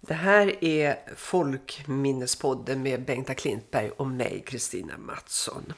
Det här är Folkminnespodden med Bengta Klintberg och mig, Kristina Mattsson.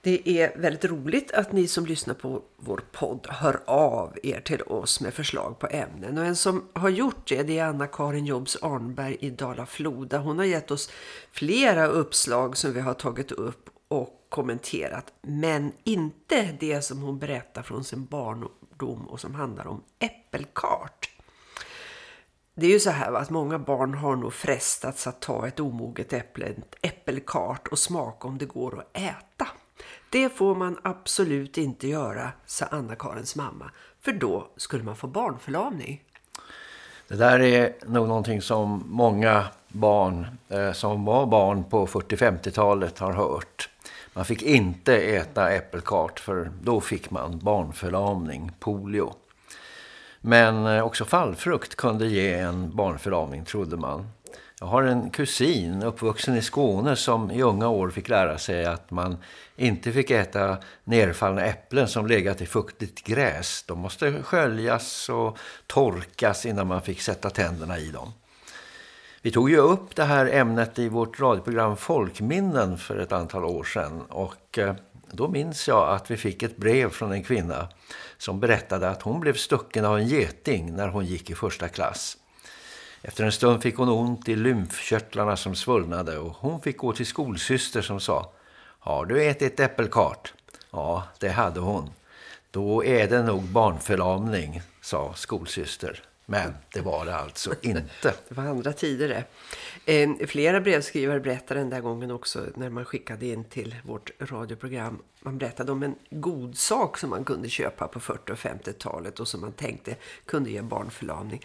Det är väldigt roligt att ni som lyssnar på vår podd hör av er till oss med förslag på ämnen. Och en som har gjort det, det är Anna-Karin Jobs Arnberg i Dala-Floda. Hon har gett oss flera uppslag som vi har tagit upp och kommenterat. Men inte det som hon berättar från sin barndom och som handlar om äppelkart. Det är ju så här att många barn har nog frestats att ta ett omoget äpple, ett äppelkart och smaka om det går att äta. Det får man absolut inte göra, sa Anna-Karens mamma, för då skulle man få barnförlamning. Det där är nog någonting som många barn eh, som var barn på 40-50-talet har hört. Man fick inte äta äppelkart för då fick man barnförlamning, polio. Men eh, också fallfrukt kunde ge en barnförlamning trodde man. Jag har en kusin uppvuxen i Skåne som i unga år fick lära sig att man inte fick äta nerfallna äpplen som legat i fuktigt gräs. De måste sköljas och torkas innan man fick sätta tänderna i dem. Vi tog ju upp det här ämnet i vårt radioprogram Folkminnen för ett antal år sedan och eh, då minns jag att vi fick ett brev från en kvinna som berättade att hon blev stucken av en geting när hon gick i första klass. Efter en stund fick hon ont i lymfkörtlarna som svullnade och hon fick gå till skolsyster som sa Har du ätit äppelkart? Ja, det hade hon. Då är det nog barnförlamning, sa skolsyster. Men det var det alltså inte. Det var andra tider det. Eh, flera brevskrivare berättade den där gången också när man skickade in till vårt radioprogram. Man berättade om en god sak som man kunde köpa på 40- och 50-talet och som man tänkte kunde ge barnförlamning.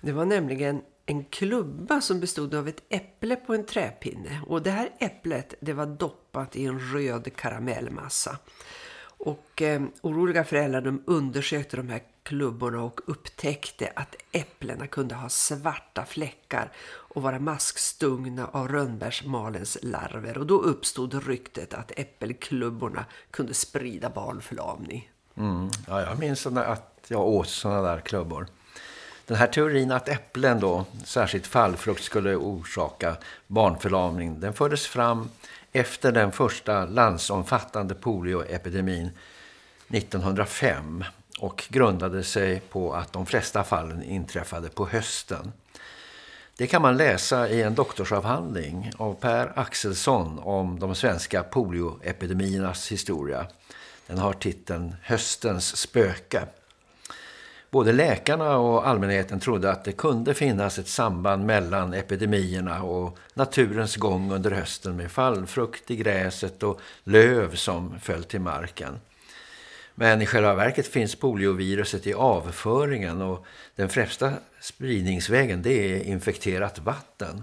Det var nämligen en klubba som bestod av ett äpple på en träpinne. Och det här äpplet det var doppat i en röd karamellmassa. Och eh, oroliga föräldrar de undersökte de här klubborna och upptäckte att äpplena kunde ha svarta fläckar och vara maskstungna av rönnbärsmalens larver. Och då uppstod ryktet att äppelklubborna kunde sprida barnförlamning. Mm. Ja, jag minns att jag åt sådana där klubbor. Den här teorin att äpplen då, särskilt fallfrukt, skulle orsaka barnförlamning, den fördes fram efter den första landsomfattande polioepidemin 1905 och grundade sig på att de flesta fallen inträffade på hösten. Det kan man läsa i en doktorsavhandling av Per Axelsson om de svenska polioepidemiernas historia. Den har titeln Höstens spöke. Både läkarna och allmänheten trodde att det kunde finnas ett samband mellan epidemierna och naturens gång under hösten med fallfrukt i gräset och löv som föll till marken. Men i själva verket finns polioviruset i avföringen och den främsta spridningsvägen det är infekterat vatten.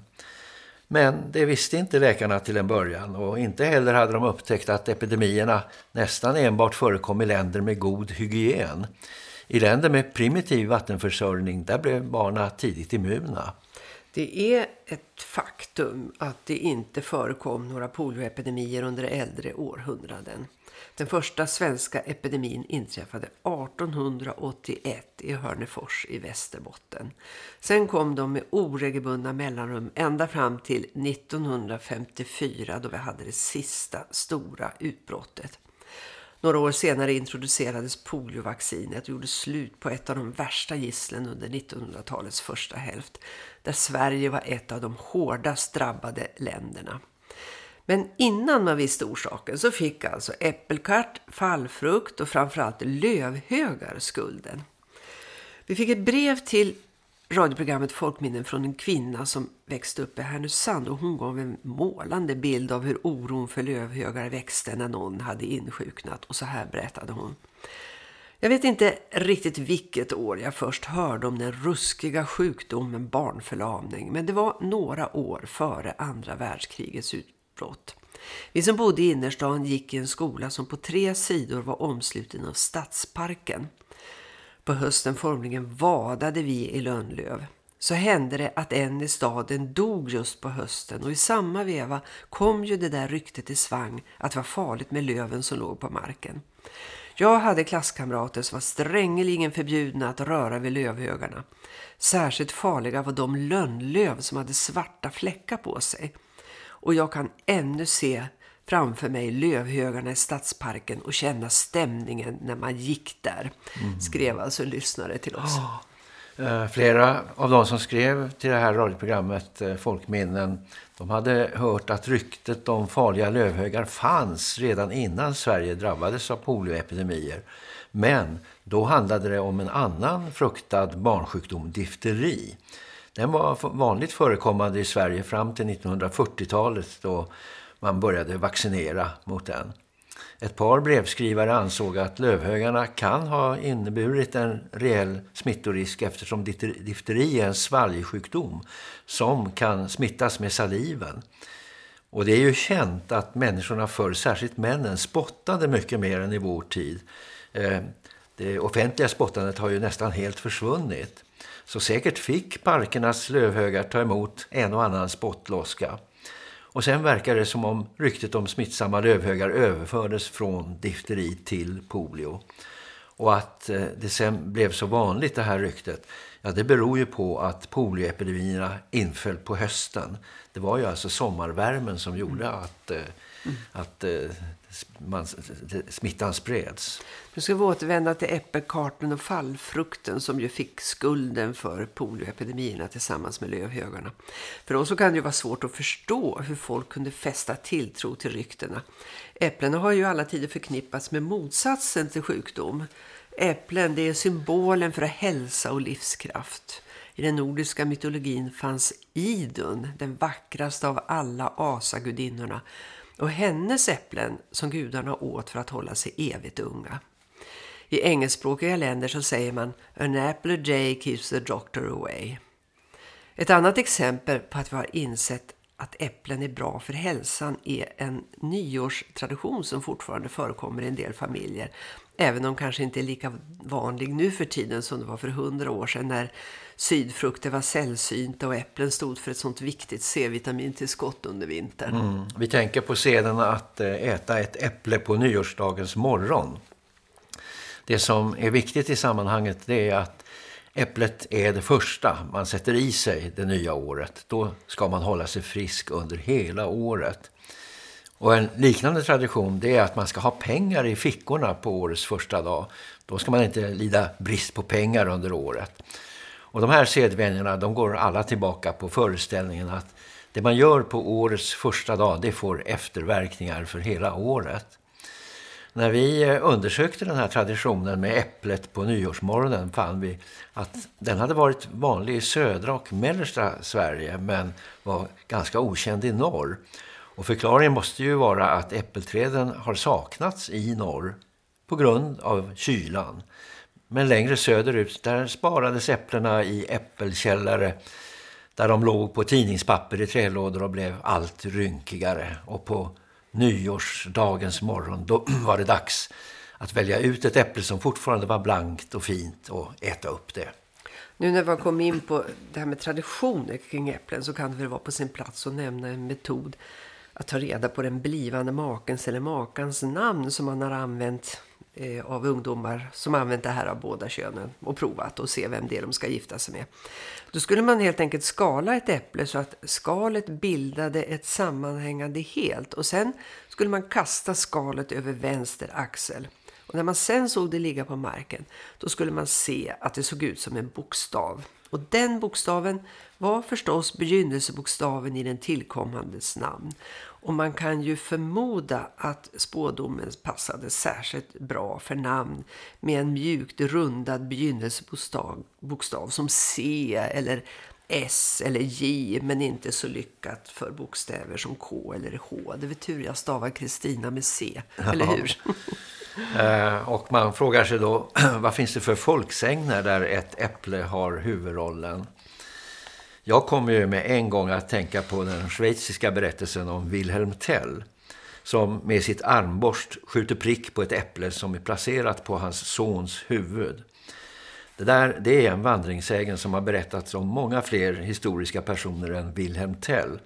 Men det visste inte läkarna till en början och inte heller hade de upptäckt att epidemierna nästan enbart förekom i länder med god hygien. I länder med primitiv vattenförsörjning där blev barnen tidigt immuna. Det är ett faktum att det inte förekom några polioepidemier under äldre århundraden. Den första svenska epidemin inträffade 1881 i Hörnefors i Västerbotten. Sen kom de med oregelbundna mellanrum ända fram till 1954 då vi hade det sista stora utbrottet. Några år senare introducerades poliovaccinet och gjorde slut på ett av de värsta gisslen under 1900-talets första hälft, där Sverige var ett av de hårdast drabbade länderna. Men innan man visste orsaken så fick alltså äppelkart, fallfrukt och framförallt lövhögar skulden. Vi fick ett brev till radioprogrammet Folkminnen från en kvinna som växte upp i Härnösand och hon gav en målande bild av hur oron för lövhögar växte när någon hade insjuknat och så här berättade hon. Jag vet inte riktigt vilket år jag först hörde om den ruskiga sjukdomen barnförlamning men det var några år före andra världskrigets utbrott. Vi som bodde i innerstan gick i en skola som på tre sidor var omsluten av stadsparken. På hösten formligen vadade vi i Lönnlöv. Så hände det att en i staden dog just på hösten och i samma veva kom ju det där ryktet i svang att det var farligt med löven som låg på marken. Jag hade klasskamrater som var strängeligen förbjudna att röra vid lövhögarna. Särskilt farliga var de lönnlöv som hade svarta fläckar på sig. Och jag kan ännu se framför mig lövhögarna i stadsparken och känna stämningen när man gick där. Mm. Skrev alltså lyssnare till oss. Oh. Flera av de som skrev till det här radioprogrammet eh, Folkminnen de hade hört att ryktet om farliga lövhögar fanns redan innan Sverige drabbades av polioepidemier. Men då handlade det om en annan fruktad barnsjukdom, difteri. Den var vanligt förekommande i Sverige fram till 1940-talet då man började vaccinera mot den. Ett par brevskrivare ansåg att lövhögarna kan ha inneburit en reell smittorisk eftersom difteri är en svalgsjukdom som kan smittas med saliven. Och det är ju känt att människorna förr, särskilt männen, spottade mycket mer än i vår tid. Eh, Eh, det offentliga spottandet har ju nästan helt försvunnit. Så säkert fick parkernas lövhögar ta emot en och annan spottloska. Och sen verkar det som om ryktet om smittsamma lövhögar överfördes från difteri till polio. Och att eh, det sen blev så vanligt det här ryktet, ja det beror ju på att polioepidemierna inföll på hösten. Det var ju alltså sommarvärmen som gjorde att, mm. att man, smittan spreds. Nu ska vi återvända till äppelkarten och fallfrukten som ju fick skulden för polioepidemierna tillsammans med lövhögarna. För oss så kan det ju vara svårt att förstå hur folk kunde fästa tilltro till ryktena. Äpplena har ju alla tider förknippats med motsatsen till sjukdom. Äpplen det är symbolen för hälsa och livskraft. I den nordiska mytologin fanns Idun, den vackraste av alla asagudinnorna- och hennes äpplen som gudarna åt för att hålla sig evigt unga. I engelskspråkiga länder så säger man An apple a day keeps the doctor away. Ett annat exempel på att vi har insett att äpplen är bra för hälsan är en nyårstradition som fortfarande förekommer i en del familjer. Även om kanske inte är lika vanlig nu för tiden som det var för hundra år sedan när sydfrukter var sällsynta och äpplen stod för ett sånt viktigt C-vitamintillskott under vintern. Mm. Vi tänker på seden att eh, äta ett äpple på nyårsdagens morgon. Det som är viktigt i sammanhanget det är att äpplet är det första man sätter i sig det nya året. Då ska man hålla sig frisk under hela året. Och en liknande tradition det är att man ska ha pengar i fickorna på årets första dag. Då ska man inte lida brist på pengar under året. Och de här sedvänjorna de går alla tillbaka på föreställningen att det man gör på årets första dag det får efterverkningar för hela året. När vi eh, undersökte den här traditionen med äpplet på nyårsmorgonen fann vi att den hade varit vanlig i södra och mellersta Sverige men var ganska okänd i norr. Och förklaringen måste ju vara att äppelträden har saknats i norr på grund av kylan. Men längre söderut där sparades äpplena i äppelkällare där de låg på tidningspapper i trälådor och blev allt rynkigare. Och på nyårsdagens morgon då var det dags att välja ut ett äpple som fortfarande var blankt och fint och äta upp det. Nu när vi kom in på det här med traditioner kring äpplen så kan det väl vara på sin plats att nämna en metod att ta reda på den blivande makens eller makans namn som man har använt eh, av ungdomar som använt det här av båda könen och provat och se vem det är de ska gifta sig med. Då skulle man helt enkelt skala ett äpple så att skalet bildade ett sammanhängande helt och sen skulle man kasta skalet över vänster axel. Och när man sen såg det ligga på marken då skulle man se att det såg ut som en bokstav. Och den bokstaven var förstås begynnelsebokstaven i den tillkommandes namn. Och man kan ju förmoda att spådomen passade särskilt bra för namn med en mjukt rundad begynnelsebokstav bokstav som C eller S eller J men inte så lyckat för bokstäver som K eller H. Det är tur jag stavar Kristina med C, eller hur? eh, och man frågar sig då, vad finns det för folksägner där ett äpple har huvudrollen? Jag kommer ju med en gång att tänka på den schweiziska berättelsen om Wilhelm Tell som med sitt armborst skjuter prick på ett äpple som är placerat på hans sons huvud. Det där det är en vandringsägen som har berättats om många fler historiska personer än Wilhelm Tell.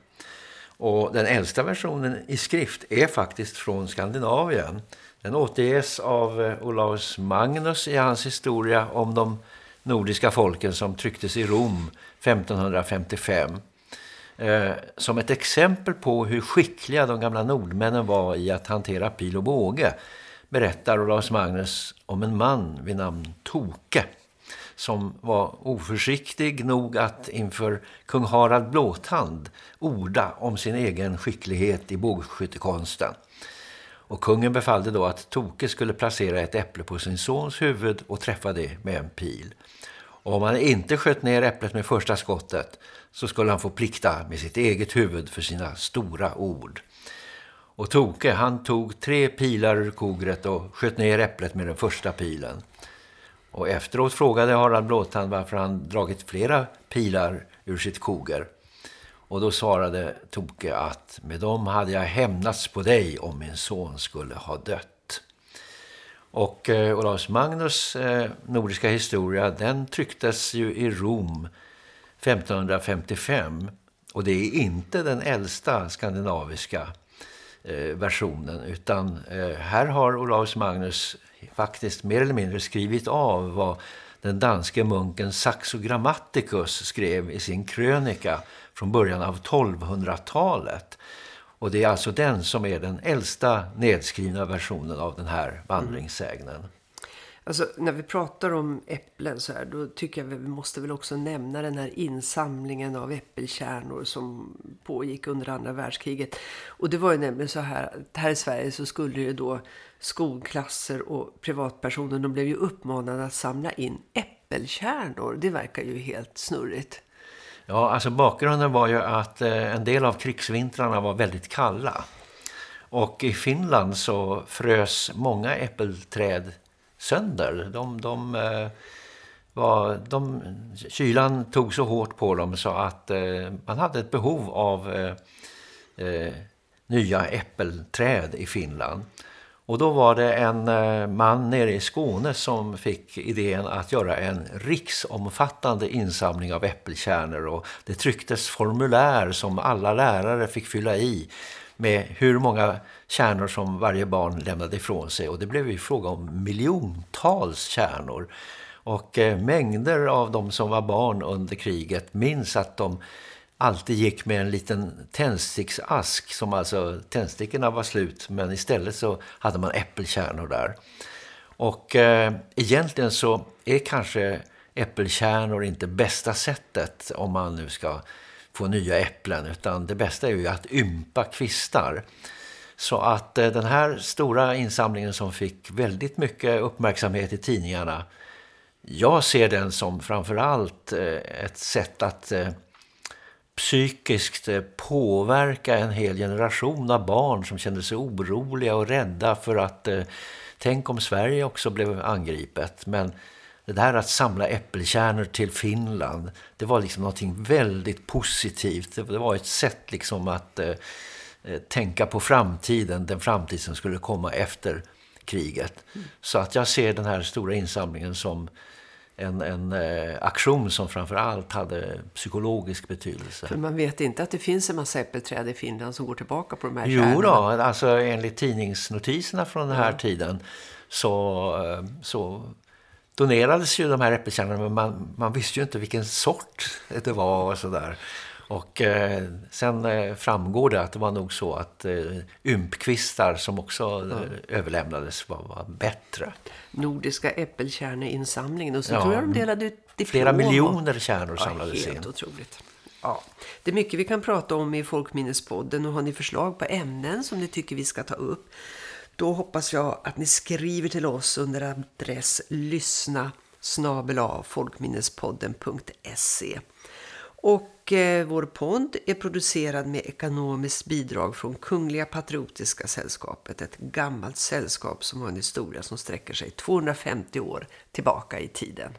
Och den äldsta versionen i skrift är faktiskt från Skandinavien. Den återges av eh, Olaus Magnus i hans historia om de nordiska folken som trycktes i Rom 1555. Eh, som ett exempel på hur skickliga de gamla nordmännen var i att hantera pil och båge berättar Olaus Magnus om en man vid namn Toke som var oförsiktig nog att inför kung Harald Blåtand orda om sin egen skicklighet i bågskyttekonsten. Och kungen befallde då att Toke skulle placera ett äpple på sin sons huvud och träffa det med en pil. Och om han inte sköt ner äpplet med första skottet så skulle han få plikta med sitt eget huvud för sina stora ord. Och Toke han tog tre pilar ur kogret och sköt ner äpplet med den första pilen. Och efteråt frågade Harald Blåtand varför han dragit flera pilar ur sitt koger. Och då svarade Toke att med dem hade jag hämnats på dig om min son skulle ha dött. Och eh, Olaus Magnus eh, nordiska historia den trycktes ju i Rom 1555. Och det är inte den äldsta skandinaviska eh, versionen utan eh, här har Olaus Magnus faktiskt mer eller mindre skrivit av vad den danske munken Saxo Grammaticus skrev i sin krönika från början av 1200-talet. Och det är alltså den som är den äldsta nedskrivna versionen av den här vandringssägnen. Mm. Alltså när vi pratar om äpplen så här, då tycker jag vi måste väl också nämna den här insamlingen av äppelkärnor som pågick under andra världskriget. Och det var ju nämligen så här, att här i Sverige så skulle ju då skolklasser och privatpersoner, de blev ju uppmanade att samla in äppelkärnor. Det verkar ju helt snurrigt. Ja, alltså bakgrunden var ju att eh, en del av krigsvintrarna var väldigt kalla. Och i Finland så frös många äppelträd sönder. De, de, eh, var, de, kylan tog så hårt på dem så att eh, man hade ett behov av eh nya äppelträd i Finland. Och då var det en eh, man nere i Skåne som fick idén att göra en riksomfattande insamling av äppelkärnor. Och det trycktes formulär som alla lärare fick fylla i med hur många kärnor som varje barn lämnade ifrån sig. Och det blev ju fråga om miljontals kärnor. Och eh, mängder av de som var barn under kriget minns att de alltid gick med en liten tändsticksask som alltså tändstickorna var slut men istället så hade man äppelkärnor där. Och eh, egentligen så är kanske äppelkärnor inte bästa sättet om man nu ska få nya äpplen utan det bästa är ju att ympa kvistar. Så att eh, den här stora insamlingen som fick väldigt mycket uppmärksamhet i tidningarna jag ser den som framförallt eh, ett sätt att eh, psykiskt eh, påverka en hel generation av barn som kände sig oroliga och rädda för att eh, tänk om Sverige också blev angripet. Men det där att samla äppelkärnor till Finland, det var liksom någonting väldigt positivt. Det var ett sätt liksom att eh, eh, tänka på framtiden, den framtid som skulle komma efter kriget. Mm. Så att jag ser den här stora insamlingen som en, en eh, aktion som framförallt hade psykologisk betydelse. För man vet inte att det finns en massa äppelträd i Finland som går tillbaka på de här Jo då, alltså enligt tidningsnotiserna från den här ja. tiden så, eh, så donerades ju de här äppelkärnorna men man, man visste ju inte vilken sort det var och sådär. Och eh, sen eh, framgår det att det var nog så att eh, ympkvistar som också mm. överlämnades var, var, bättre. Nordiska äppelkärneinsamlingen och så ja, tror jag de delade ut diplom. Flera miljoner kärnor ja, samlades helt in. otroligt. Ja, det är mycket vi kan prata om i Folkminnespodden och har ni förslag på ämnen som ni tycker vi ska ta upp då hoppas jag att ni skriver till oss under adress lyssna snabel folkminnespodden.se och eh, vår podd är producerad med ekonomiskt bidrag från Kungliga Patriotiska Sällskapet. Ett gammalt sällskap som har en historia som sträcker sig 250 år tillbaka i tiden.